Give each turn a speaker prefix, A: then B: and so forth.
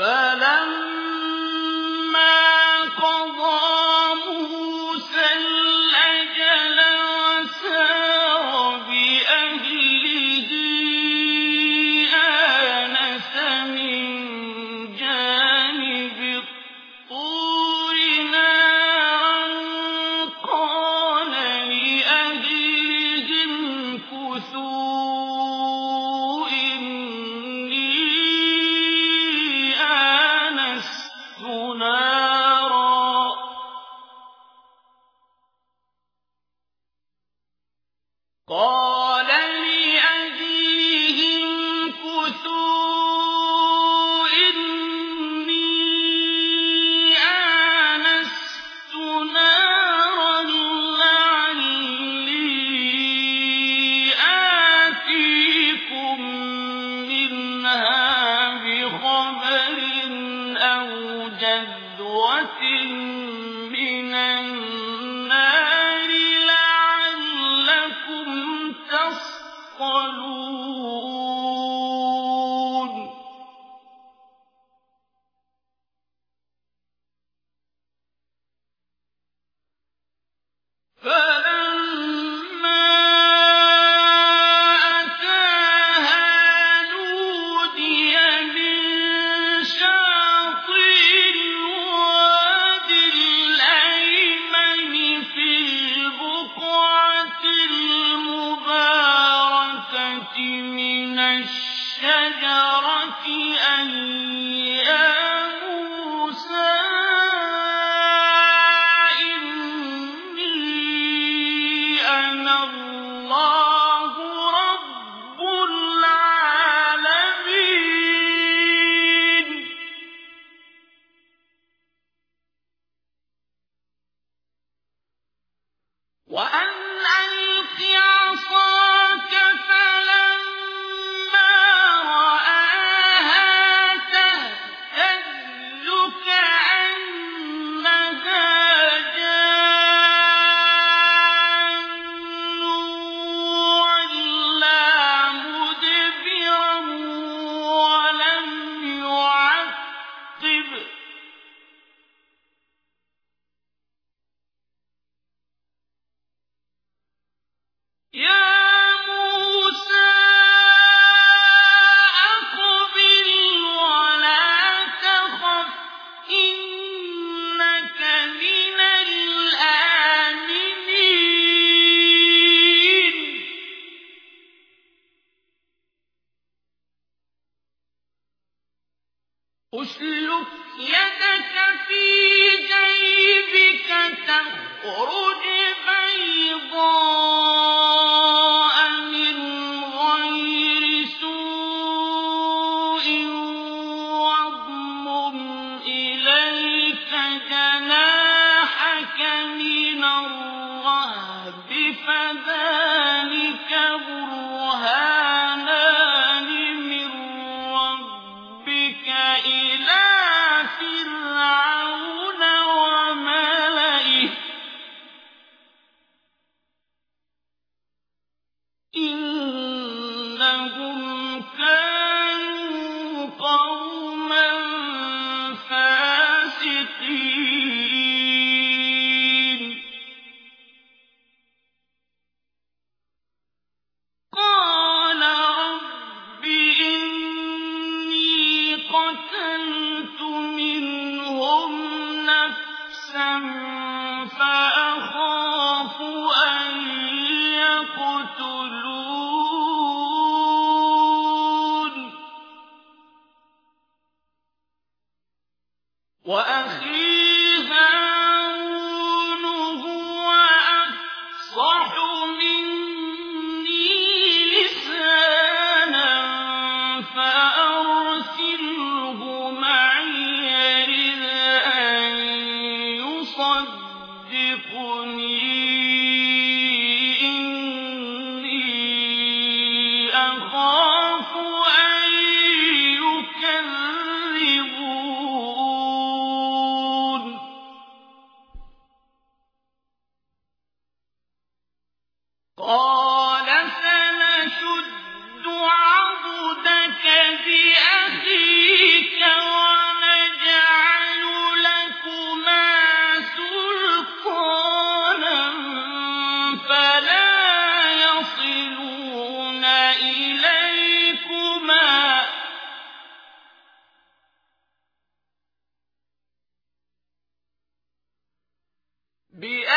A: فَأَنْتَ مِنَ النَّارِ يدك في جيبك تخرج من غير سوء إليك جناحك من فذلك وأخي هارون بأن